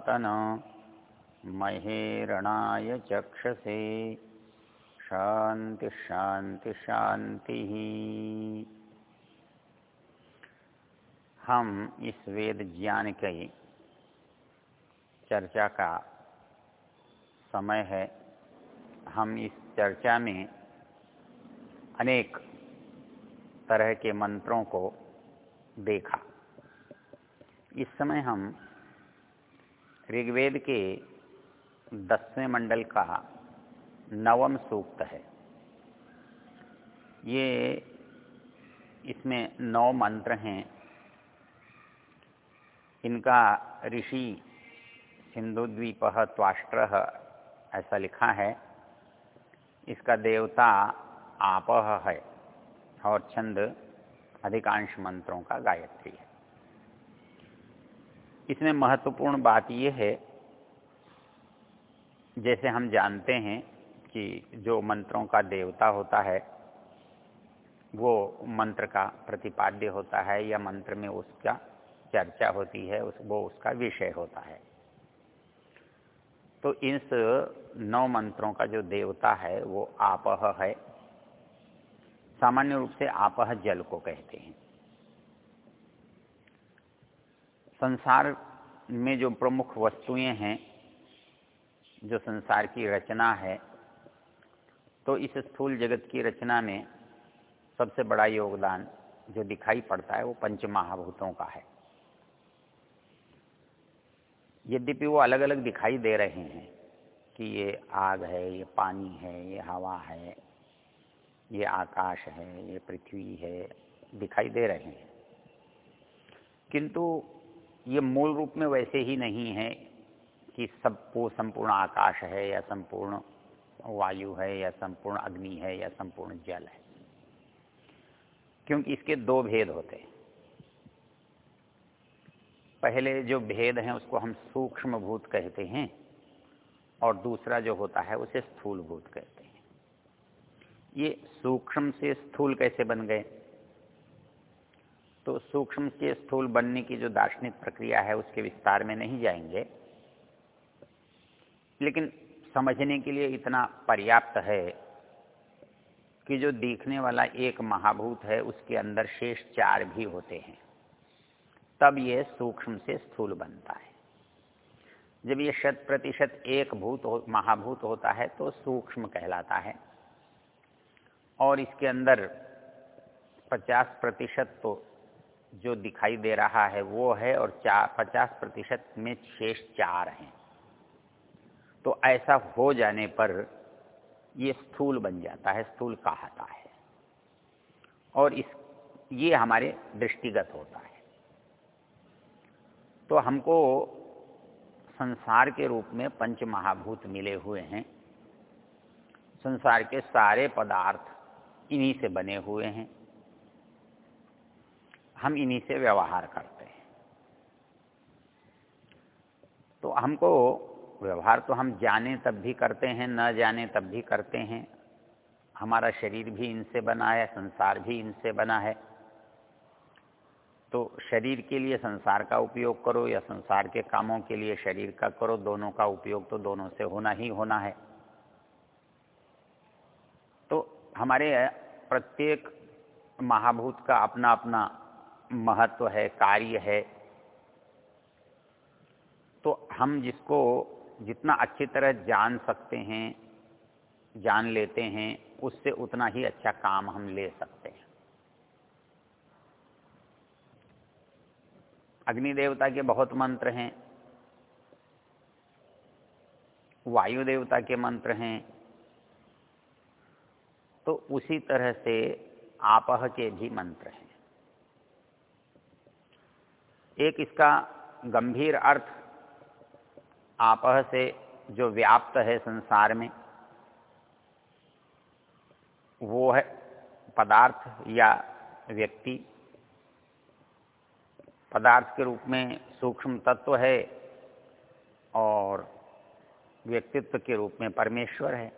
दधातन महेरणाय चक्षसे। शांति शांति शांति हम इस वेद ज्ञान की चर्चा का समय है। हम इस चर्चा में अनेक तरह के मंत्रों को देखा। इस समय हम ऋग्वेद के दसवें मंडल का नवम सूक्त है। ये इसमें नौ मंत्र हैं। इनका ऋषि सिंधुद्वीप त्वाष्ट्र ऐसा लिखा है। इसका देवता आपह है और छंद अधिकांश मंत्रों का गायत्री है। इसमें महत्वपूर्ण बात यह है, जैसे हम जानते हैं कि जो मंत्रों का देवता होता है, वो मंत्र का प्रतिपाद्य होता है या मंत्र में उसका चर्चा होती है, उस, वो उसका विषय होता है। तो इस नौ मंत्रों का जो देवता है, वो आपह है। सामान्य रूप से आपह जल को कहते हैं। संसार में जो प्रमुख वस्तुएँ हैं, जो संसार की रचना है तो इस स्थूल जगत की रचना में सबसे बड़ा योगदान जो दिखाई पड़ता है वो पंच महाभूतों का है। यद्यपि वो अलग अलग दिखाई दे रहे हैं कि ये आग है, ये पानी है, ये हवा है, ये आकाश है, ये पृथ्वी है, दिखाई दे रहे हैं। किंतु ये मूल रूप में वैसे ही नहीं है कि सब वो संपूर्ण आकाश है या संपूर्ण वायु है या संपूर्ण अग्नि है या संपूर्ण जल है। क्योंकि इसके दो भेद होते हैं। पहले जो भेद हैं उसको हम सूक्ष्म भूत कहते हैं और दूसरा जो होता है उसे स्थूल भूत कहते हैं। ये सूक्ष्म से स्थूल कैसे बन गए? तो सूक्ष्म से स्थूल बनने की जो दार्शनिक प्रक्रिया है उसके विस्तार में नहीं जाएँगे। लेकिन समझने के लिए इतना पर्याप्त है कि जो देखने वाला एक महाभूत है उसके अंदर शेष चार भी होते हैं। तब यह सूक्ष्म से स्थूल बनता है। जब यह शत प्रतिशत एक भूत हो, महाभूत होता है तो सूक्ष्म कहलाता है। और इसके अंदर 50 प्रतिशत तो जो दिखाई दे रहा है वो है और चार पचास प्रतिशत में शेष चार हैं। तो ऐसा हो जाने पर ये स्थूल बन जाता है, स्थूल कहता है। और इस, ये हमारे दृष्टिगत होता है। तो हमको संसार के रूप में पंच महाभूत मिले हुए हैं। संसार के सारे पदार्थ इन्हीं से बने हुए हैं। हम इन्हीं से व्यवहार करते हैं। तो हमको व्यवहार तो हम जाने तब भी करते हैं, न जाने तब भी करते हैं। हमारा शरीर भी इनसे बना है, संसार भी इनसे बना है। तो शरीर के लिए संसार का उपयोग करो या संसार के कामों के लिए शरीर का करो, दोनों का उपयोग तो दोनों से होना ही होना है। तो हमारे प्रत्येक महाभूत का अपना अपना महत्व है, कार्य है। तो हम जिसको जितना अच्छी तरह जान सकते हैं, जान लेते हैं, उससे उतना ही अच्छा काम हम ले सकते हैं। अग्नि देवता के बहुत मंत्र हैं। वायु देवता के मंत्र हैं। तो उसी तरह से आपह के भी मंत्र हैं। एक इसका गंभीर अर्थ आपह से जो व्याप्त है संसार में, वो है पदार्थ या व्यक्ति। पदार्थ के रूप में सूक्ष्म तत्व है और व्यक्तित्व के रूप में परमेश्वर है।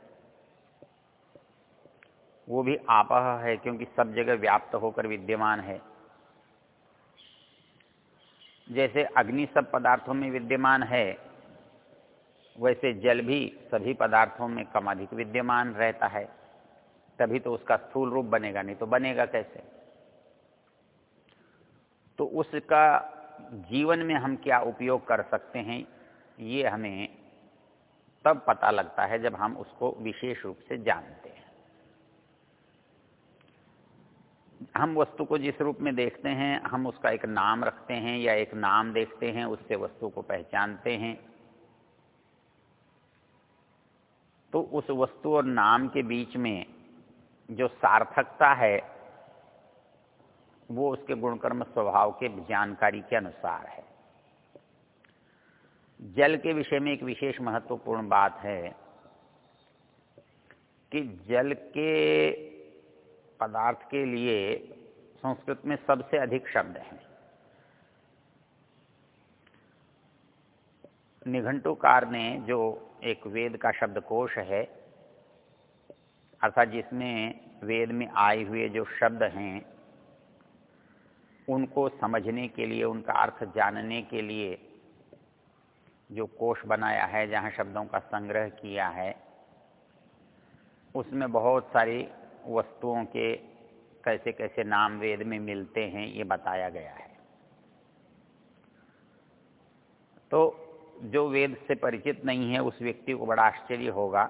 वो भी आपह है क्योंकि सब जगह व्याप्त होकर विद्यमान है। जैसे अग्नि सब पदार्थों में विद्यमान है, वैसे जल भी सभी पदार्थों में कम अधिक विद्यमान रहता है। तभी तो उसका स्थूल रूप बनेगा, नहीं तो बनेगा कैसे? तो उसका जीवन में हम क्या उपयोग कर सकते हैं, ये हमें तब पता लगता है जब हम उसको विशेष रूप से जानते हैं। हम वस्तु को जिस रूप में देखते हैं, हम उसका एक नाम रखते हैं या एक नाम देखते हैं, उससे वस्तु को पहचानते हैं। तो उस वस्तु और नाम के बीच में जो सार्थकता है, वो उसके गुणकर्म स्वभाव के जानकारी के अनुसार है। जल के विषय में एक विशेष महत्वपूर्ण बात है कि जल के पदार्थ के लिए संस्कृत में सबसे अधिक शब्द हैं। निघंटुकार ने जो एक वेद का शब्दकोश है, अर्थात जिसमें वेद में आए हुए जो शब्द हैं, उनको समझने के लिए, उनका अर्थ जानने के लिए जो कोश बनाया है, जहाँ शब्दों का संग्रह किया है, उसमें बहुत सारी वस्तुओं के कैसे कैसे नाम वेद में मिलते हैं, ये बताया गया है। तो जो वेद से परिचित नहीं है, उस व्यक्ति को बड़ा आश्चर्य होगा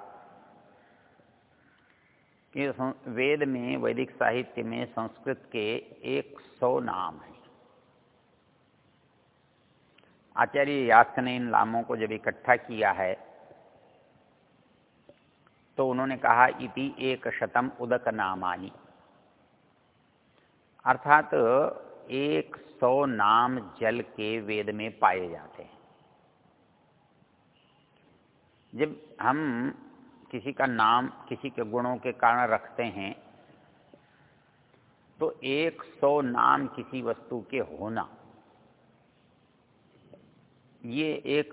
कि वेद में, वैदिक साहित्य में, संस्कृत के एक सौ नाम हैं। आचार्य यास्क ने इन नामों को जब इकट्ठा किया है तो उन्होंने कहा, इति एक शतम उदक नामानी अर्थात एक सौ नाम जल के वेद में पाए जाते हैं। जब हम किसी का नाम, किसी के गुणों के कारण रखते हैं तो एक सौ नाम किसी वस्तु के होना, ये एक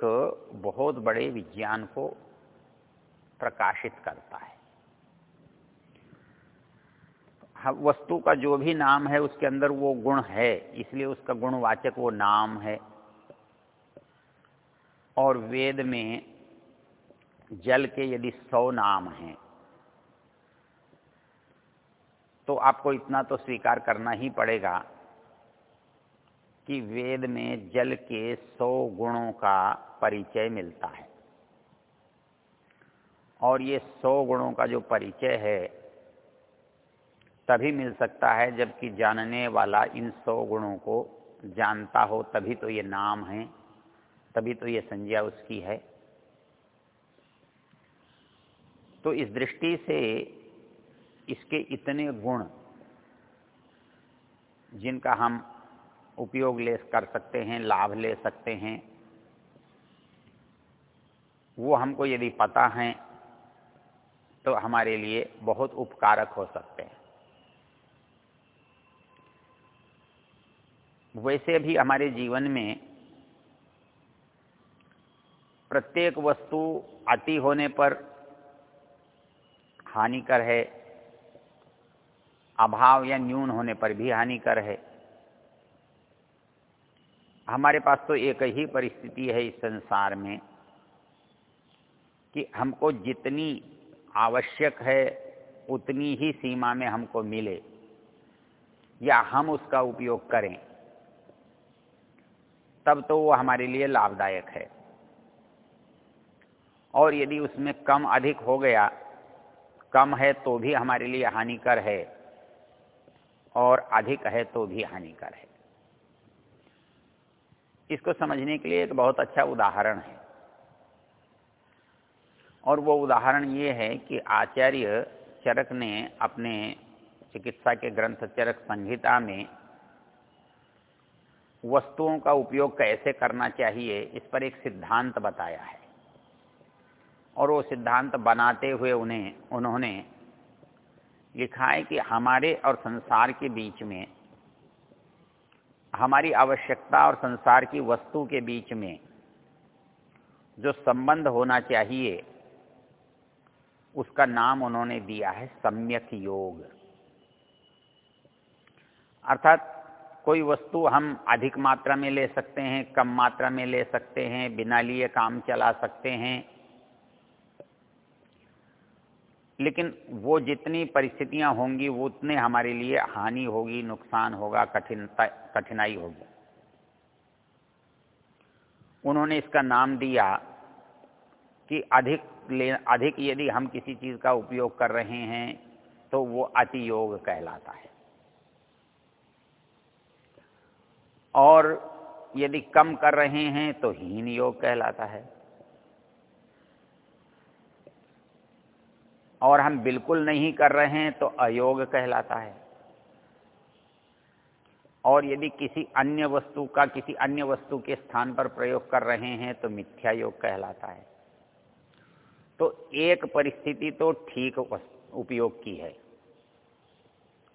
बहुत बड़े विज्ञान को प्रकाशित करता है। वस्तु का जो भी नाम है, उसके अंदर वो गुण है, इसलिए उसका गुणवाचक वो नाम है। और वेद में जल के यदि सौ नाम हैं तो आपको इतना तो स्वीकार करना ही पड़ेगा कि वेद में जल के सौ गुणों का परिचय मिलता है। और ये सौ गुणों का जो परिचय है, तभी मिल सकता है जबकि जानने वाला इन सौ गुणों को जानता हो, तभी तो ये नाम है, तभी तो ये संज्ञा उसकी है। तो इस दृष्टि से इसके इतने गुण जिनका हम उपयोग ले कर सकते हैं, लाभ ले सकते हैं, वो हमको यदि पता है तो हमारे लिए बहुत उपकारक हो सकते हैं। वैसे भी हमारे जीवन में प्रत्येक वस्तु अति होने पर हानिकर है, अभाव या न्यून होने पर भी हानिकर है। हमारे पास तो एक ही परिस्थिति है इस संसार में कि हमको जितनी आवश्यक है, उतनी ही सीमा में हमको मिले, या हम उसका उपयोग करें, तब तो वो हमारे लिए लाभदायक है। और यदि उसमें कम अधिक हो गया, कम है तो भी हमारे लिए हानिकर है, और अधिक है तो भी हानिकर है। इसको समझने के लिए एक बहुत अच्छा उदाहरण है। और वो उदाहरण ये है कि आचार्य चरक ने अपने चिकित्सा के ग्रंथ चरक संहिता में वस्तुओं का उपयोग कैसे करना चाहिए, इस पर एक सिद्धांत बताया है। और वो सिद्धांत बनाते हुए उन्हें, उन्होंने लिखा है कि हमारे और संसार के बीच में, हमारी आवश्यकता और संसार की वस्तु के बीच में जो संबंध होना चाहिए उसका नाम उन्होंने दिया है सम्यक योग। अर्थात कोई वस्तु हम अधिक मात्रा में ले सकते हैं, कम मात्रा में ले सकते हैं, बिना लिए काम चला सकते हैं। लेकिन वो जितनी परिस्थितियाँ होंगी, वो उतने हमारे लिए हानि होगी, नुकसान होगा, कठिनता, कठिनाई होगी। उन्होंने इसका नाम दिया कि अधिक ले, अधिक यदि हम किसी चीज़ का उपयोग कर रहे हैं तो वो अति योग कहलाता है। और यदि कम कर रहे हैं तो हीन योग कहलाता है। और हम बिल्कुल नहीं कर रहे हैं तो अयोग कहलाता है। और यदि किसी अन्य वस्तु का, किसी अन्य वस्तु के स्थान पर प्रयोग कर रहे हैं तो मिथ्या योग कहलाता है। तो एक परिस्थिति तो ठीक उपयोग की है।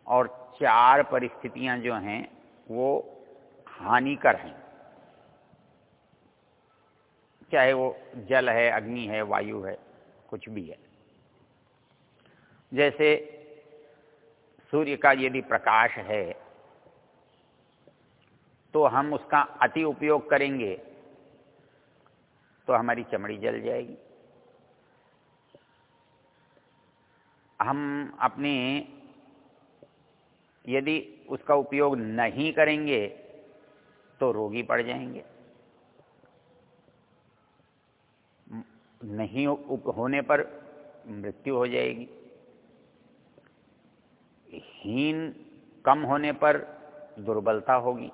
और चार परिस्थितियाँ जो हैं, वो हानिकर हैं। चाहे वो जल है, अग्नि है, वायु है, कुछ भी है। जैसे सूर्य का यदि प्रकाश है तो हम उसका अति उपयोग करेंगे तो हमारी चमड़ी जल जाएगी। हम अपने, यदि उसका उपयोग नहीं करेंगे तो रोगी पड़ जाएँगे। नहीं होने पर मृत्यु हो जाएगी। हीन कम होने पर दुर्बलता होगी।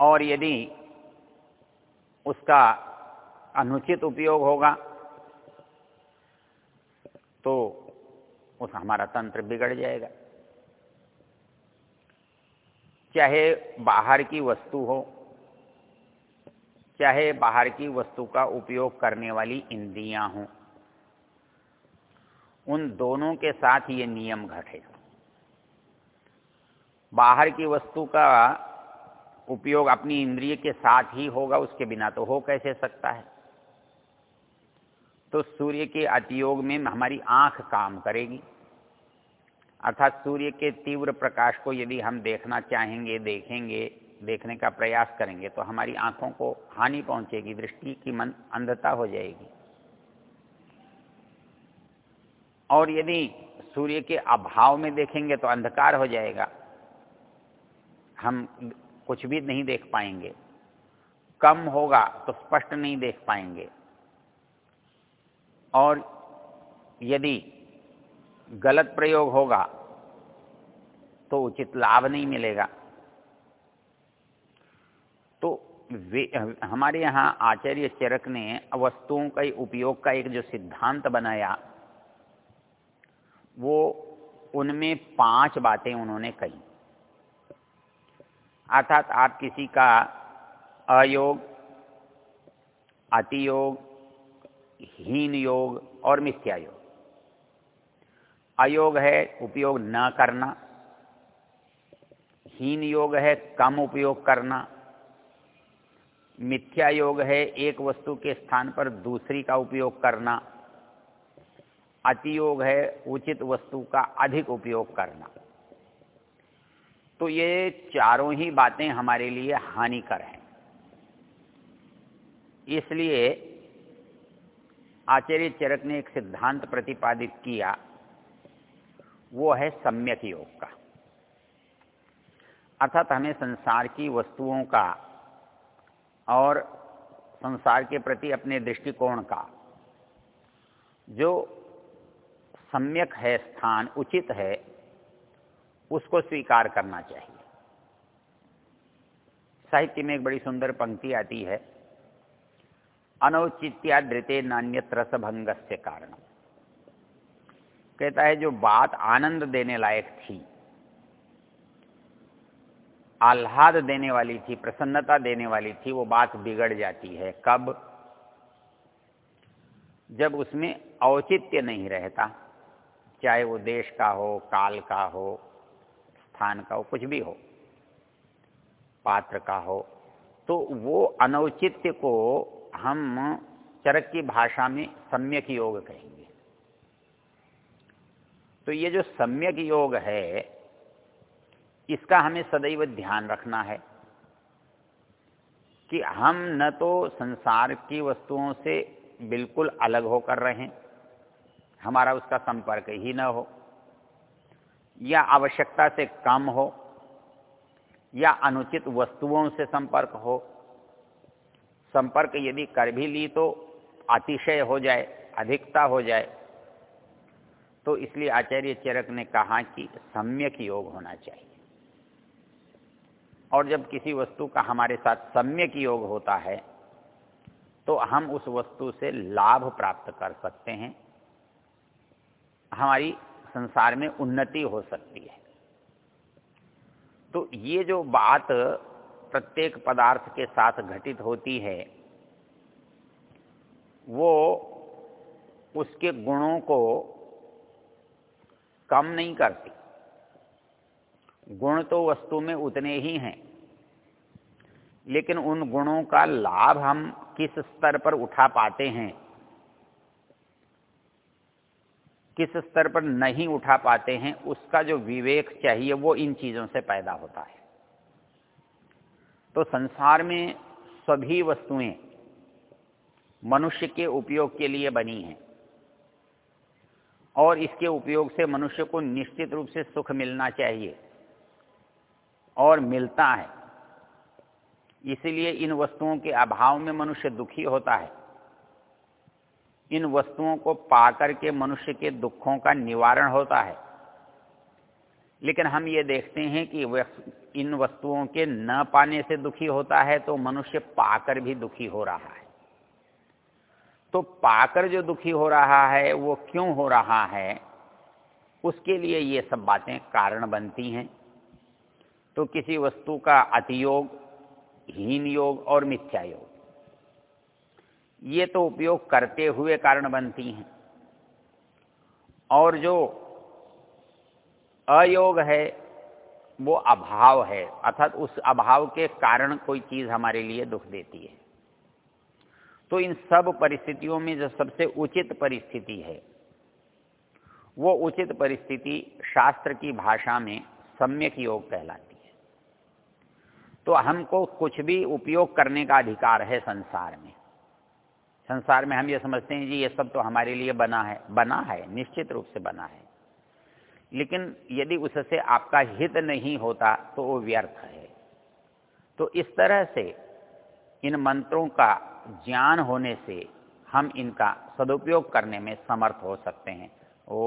और यदि उसका अनुचित उपयोग होगा तो उस हमारा तंत्र बिगड़ जाएगा। चाहे बाहर की वस्तु हो, चाहे बाहर की वस्तु का उपयोग करने वाली इंद्रियाँ हों, उन दोनों के साथ ये नियम घटेगा बाहर की वस्तु का उपयोग अपनी इंद्रिय के साथ ही होगा, उसके बिना तो हो कैसे सकता है? तो सूर्य के अतियोग में हमारी आँख काम करेगी। अर्थात सूर्य के तीव्र प्रकाश को यदि हम देखना चाहेंगे, देखेंगे, देखने का प्रयास करेंगे तो हमारी आँखों को हानि पहुंचेगी, दृष्टि की मन अंधता हो जाएगी। और यदि सूर्य के अभाव में देखेंगे तो अंधकार हो जाएगा। हम कुछ भी नहीं देख पाएँगे। कम होगा तो स्पष्ट नहीं देख पाएँगे। और यदि गलत प्रयोग होगा तो उचित लाभ नहीं मिलेगा। तो वे, हमारे यहाँ आचार्य चरक ने वस्तुओं का उपयोग का एक जो सिद्धांत बनाया, वो उनमें पाँच बातें उन्होंने कही। अर्थात आप किसी का अयोग, अतियोग हीन योग और मिथ्या योग। अयोग है उपयोग न करना, हीन योग है कम उपयोग करना, मिथ्या योग है एक वस्तु के स्थान पर दूसरी का उपयोग करना, अतियोग है उचित वस्तु का अधिक उपयोग करना। तो ये चारों ही बातें हमारे लिए हानिकर हैं। इसलिए आचार्य चरक ने एक सिद्धांत प्रतिपादित किया, वो है सम्यक योग का। अर्थात हमें संसार की वस्तुओं का और संसार के प्रति अपने दृष्टिकोण का, जो सम्यक है, स्थान उचित है, उसको स्वीकार करना चाहिए। साहित्य में एक बड़ी सुंदर पंक्ति आती है अनौचित्या धृते नान्यत्र रसभंग से कारण कहता है, जो बात आनंद देने लायक थी, आह्लाद देने वाली थी, प्रसन्नता देने वाली थी, वो बात बिगड़ जाती है। कब? जब उसमें औचित्य नहीं रहता, चाहे वो देश का हो, काल का हो, स्थान का हो, कुछ भी हो, पात्र का हो तो वो अनौचित्य को हम चरक की भाषा में सम्यक योग कहेंगे। तो ये जो सम्यक योग है, इसका हमें सदैव ध्यान रखना है कि हम न तो संसार की वस्तुओं से बिल्कुल अलग होकर रहें, हमारा उसका संपर्क ही न हो, या आवश्यकता से कम हो, या अनुचित वस्तुओं से संपर्क हो संपर्क यदि कर भी ली तो अतिशय हो जाए, अधिकता हो जाए। तो इसलिए आचार्य चरक ने कहा कि सम्यक योग होना चाहिए। और जब किसी वस्तु का हमारे साथ सम्यक योग होता है तो हम उस वस्तु से लाभ प्राप्त कर सकते हैं। हमारी संसार में उन्नति हो सकती है। तो ये जो बात प्रत्येक पदार्थ के साथ घटित होती है, वो उसके गुणों को कम नहीं करती। गुण तो वस्तु में उतने ही हैं, लेकिन उन गुणों का लाभ हम किस स्तर पर उठा पाते हैं, किस स्तर पर नहीं उठा पाते हैं, उसका जो विवेक चाहिए वो इन चीज़ों से पैदा होता है। तो संसार में सभी वस्तुएँ मनुष्य के उपयोग के लिए बनी हैं। और इसके उपयोग से मनुष्य को निश्चित रूप से सुख मिलना चाहिए और मिलता है। इसलिए इन वस्तुओं के अभाव में मनुष्य दुखी होता है। इन वस्तुओं को पाकर के मनुष्य के दुखों का निवारण होता है। लेकिन हम ये देखते हैं कि इन वस्तुओं के न पाने से दुखी होता है तो मनुष्य पाकर भी दुखी हो रहा है। तो पाकर जो दुखी हो रहा है, वो क्यों हो रहा है? उसके लिए ये सब बातें कारण बनती हैं। तो किसी वस्तु का अतियोग, हीन योग और मिथ्या योग, ये तो उपयोग करते हुए कारण बनती हैं। और जो अयोग है वो अभाव है, अर्थात उस अभाव के कारण कोई चीज़ हमारे लिए दुख देती है। तो इन सब परिस्थितियों में जो सबसे उचित परिस्थिति है, वो उचित परिस्थिति शास्त्र की भाषा में सम्यक योग कहलाती है। तो हमको कुछ भी उपयोग करने का अधिकार है संसार में। संसार में हम ये समझते हैं जी, ये सब तो हमारे लिए बना है बना है, निश्चित रूप से बना है। लेकिन यदि उससे आपका हित नहीं होता तो वो व्यर्थ है। तो इस तरह से इन मंत्रों का ज्ञान होने से हम इनका सदुपयोग करने में समर्थ हो सकते हैं। ओ